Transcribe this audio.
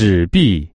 纸币